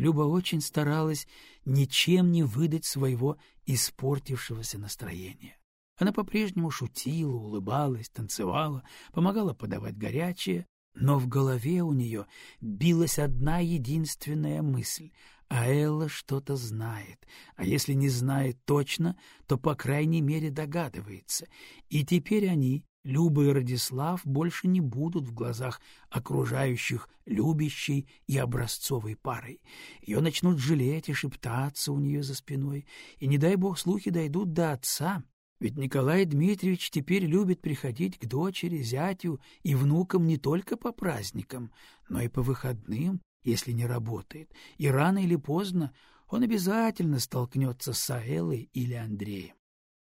Люба очень старалась ничем не выдать своего испортившегося настроения. Она по-прежнему шутила, улыбалась, танцевала, помогала подавать горячее, но в голове у нее билась одна единственная мысль — а что-то знает, а если не знает точно, то, по крайней мере, догадывается. И теперь они, Люба и Радислав, больше не будут в глазах окружающих любящей и образцовой парой. Ее начнут жалеть и шептаться у нее за спиной, и, не дай бог, слухи дойдут до отца, ведь Николай Дмитриевич теперь любит приходить к дочери, зятю и внукам не только по праздникам, но и по выходным, если не работает, и рано или поздно он обязательно столкнется с Аэллой или Андреем.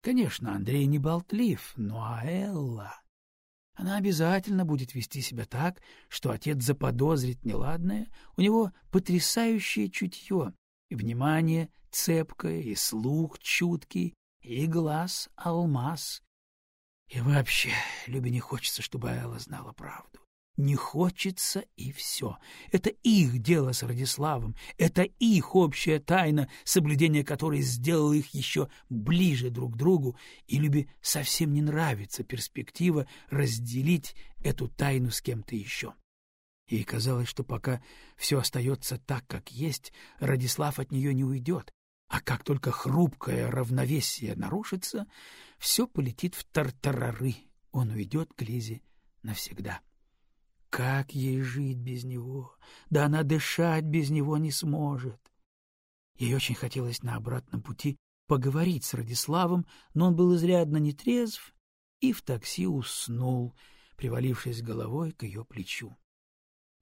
Конечно, Андрей не болтлив, но Аэлла... Она обязательно будет вести себя так, что отец заподозрит неладное, у него потрясающее чутье, и внимание цепкое, и слух чуткий, и глаз — алмаз. И вообще, Любе не хочется, чтобы Айла знала правду. Не хочется, и все. Это их дело с Радиславом, это их общая тайна, соблюдение которой сделало их еще ближе друг к другу, и Любе совсем не нравится перспектива разделить эту тайну с кем-то еще. Ей казалось, что пока все остается так, как есть, Радислав от нее не уйдет, а как только хрупкое равновесие нарушится, все полетит в тартарары, он уйдет к Лизе навсегда. Как ей жить без него? Да она дышать без него не сможет. Ей очень хотелось на обратном пути поговорить с Радиславом, но он был изрядно нетрезв и в такси уснул, привалившись головой к ее плечу.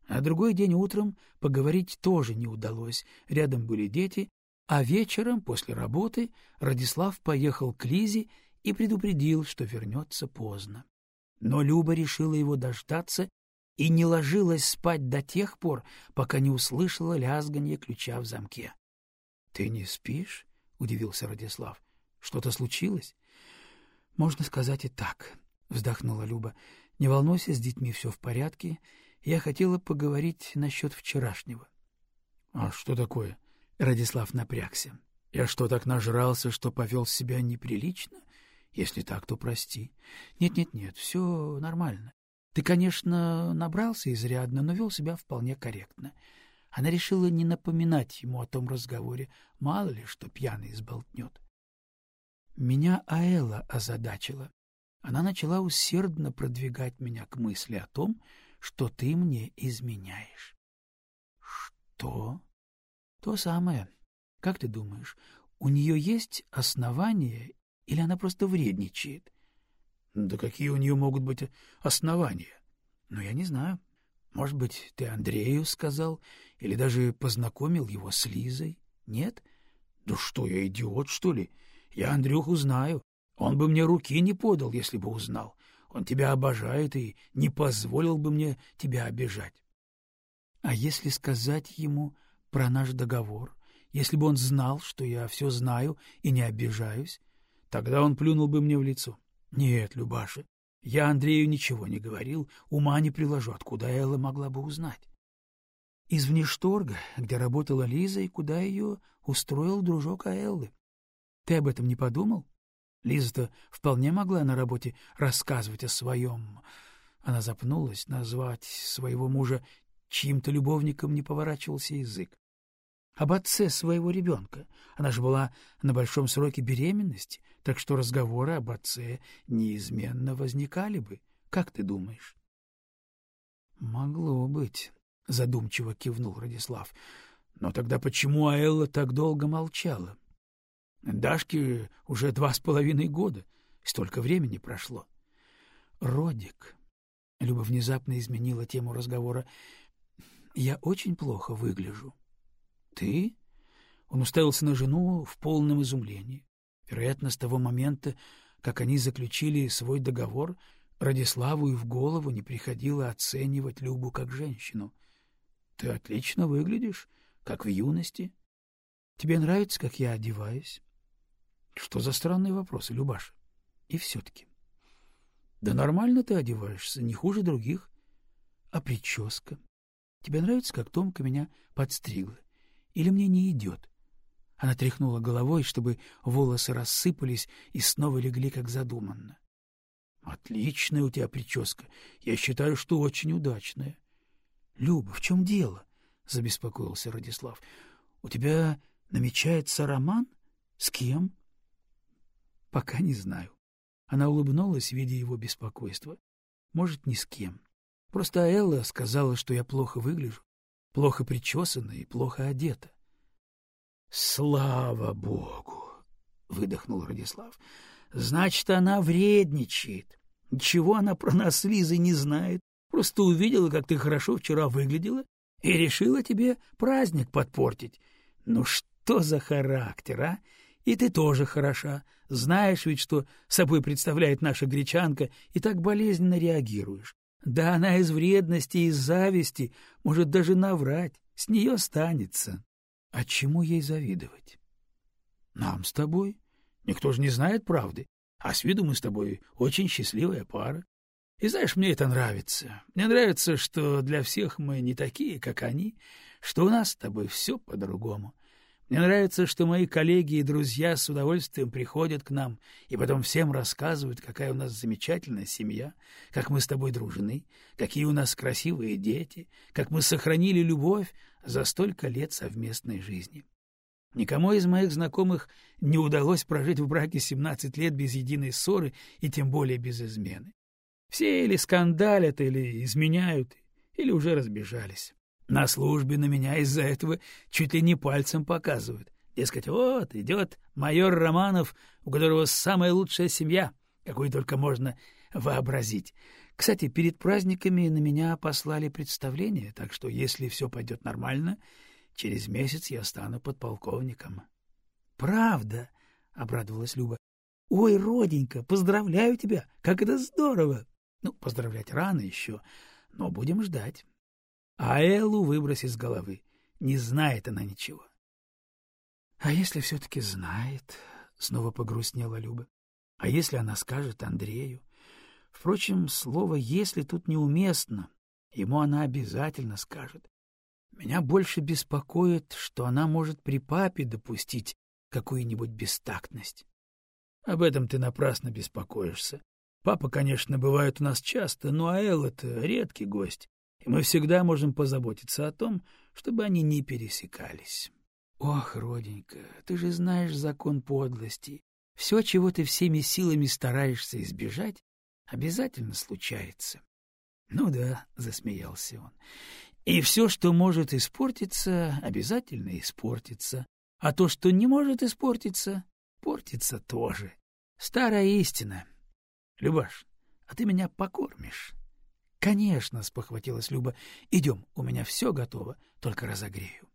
А другой день утром поговорить тоже не удалось, рядом были дети, а вечером, после работы, Радислав поехал к Лизе и предупредил, что вернется поздно. Но Люба решила его дождаться и не ложилась спать до тех пор, пока не услышала лязганье ключа в замке. — Ты не спишь? — удивился Радислав. — Что-то случилось? — Можно сказать и так, — вздохнула Люба. — Не волнуйся, с детьми все в порядке. Я хотела поговорить насчет вчерашнего. — А что такое? — Радислав напрягся. Я что, так нажрался, что повел себя неприлично? Если так, то прости. Нет-нет-нет, все нормально. Ты, конечно, набрался изрядно, но вел себя вполне корректно. Она решила не напоминать ему о том разговоре, мало ли, что пьяный сболтнет. Меня Аэла озадачила. Она начала усердно продвигать меня к мысли о том, что ты мне изменяешь. — Что? То самое. Как ты думаешь, у нее есть основания или она просто вредничает? Да какие у нее могут быть основания? Ну, я не знаю. Может быть, ты Андрею сказал или даже познакомил его с Лизой? Нет? Да что, я идиот, что ли? Я Андрюху знаю. Он бы мне руки не подал, если бы узнал. Он тебя обожает и не позволил бы мне тебя обижать. А если сказать ему про наш договор, если бы он знал, что я все знаю и не обижаюсь, тогда он плюнул бы мне в лицо. Нет, Любаша, я Андрею ничего не говорил, ума не приложу, откуда Элла могла бы узнать. Из внешторга, где работала Лиза и куда ее устроил дружок Аэллы. Ты об этом не подумал? Лиза-то вполне могла на работе рассказывать о своем... Она запнулась, назвать своего мужа чьим-то любовником не поворачивался язык. Об отце своего ребенка. Она же была на большом сроке беременности, так что разговоры об отце неизменно возникали бы. Как ты думаешь? — Могло быть, — задумчиво кивнул Радислав. — Но тогда почему Аэлла так долго молчала? Дашке уже два с половиной года. Столько времени прошло. — Родик. Люба внезапно изменила тему разговора. Я очень плохо выгляжу. — Ты? Он уставился на жену в полном изумлении. Вероятно, с того момента, как они заключили свой договор, Радиславу и в голову не приходило оценивать Любу как женщину. — Ты отлично выглядишь, как в юности. Тебе нравится, как я одеваюсь? — Что за странные вопросы, Любаша? И все-таки. — Да нормально ты одеваешься, не хуже других. — А прическа? Тебе нравится, как Томка меня подстригла? Или мне не идет? Она тряхнула головой, чтобы волосы рассыпались и снова легли, как задуманно. — Отличная у тебя прическа. Я считаю, что очень удачная. — Люба, в чем дело? — забеспокоился Радислав. — У тебя намечается роман? С кем? — Пока не знаю. Она улыбнулась, видя его беспокойство. — Может, ни с кем. Просто Элла сказала, что я плохо выгляжу, плохо причесана и плохо одета. — Слава богу! — выдохнул Радислав. — Значит, она вредничает. Ничего она про нас с не знает. Просто увидела, как ты хорошо вчера выглядела, и решила тебе праздник подпортить. Ну что за характер, а? И ты тоже хороша. Знаешь ведь, что собой представляет наша гречанка, и так болезненно реагируешь. Да она из вредности и зависти может даже наврать. С нее останется. А чему ей завидовать? Нам с тобой. Никто же не знает правды. А с виду мы с тобой очень счастливая пара. И знаешь, мне это нравится. Мне нравится, что для всех мы не такие, как они, что у нас с тобой все по-другому. Мне нравится, что мои коллеги и друзья с удовольствием приходят к нам и потом всем рассказывают, какая у нас замечательная семья, как мы с тобой дружны, какие у нас красивые дети, как мы сохранили любовь за столько лет совместной жизни. Никому из моих знакомых не удалось прожить в браке 17 лет без единой ссоры и тем более без измены. Все или скандалят, или изменяют, или уже разбежались. На службе на меня из-за этого чуть ли не пальцем показывают. Дескать, вот идет майор Романов, у которого самая лучшая семья, какую только можно вообразить. Кстати, перед праздниками на меня послали представление, так что если все пойдет нормально, через месяц я стану подполковником. — Правда? — обрадовалась Люба. — Ой, роденька, поздравляю тебя! Как это здорово! Ну, поздравлять рано еще, но будем ждать. А Эллу выбрось из головы. Не знает она ничего. — А если все-таки знает? — снова погрустнела Люба. — А если она скажет Андрею? Впрочем, слово «если» тут неуместно. Ему она обязательно скажет. Меня больше беспокоит, что она может при папе допустить какую-нибудь бестактность. Об этом ты напрасно беспокоишься. Папа, конечно, бывает у нас часто, но Аэл — это редкий гость и мы всегда можем позаботиться о том, чтобы они не пересекались. Ох, роденька, ты же знаешь закон подлости. Все, чего ты всеми силами стараешься избежать, обязательно случается. Ну да, засмеялся он. И все, что может испортиться, обязательно испортится. А то, что не может испортиться, портится тоже. Старая истина. Любаш, а ты меня покормишь? — Конечно, — спохватилась Люба. — Идем, у меня все готово, только разогрею.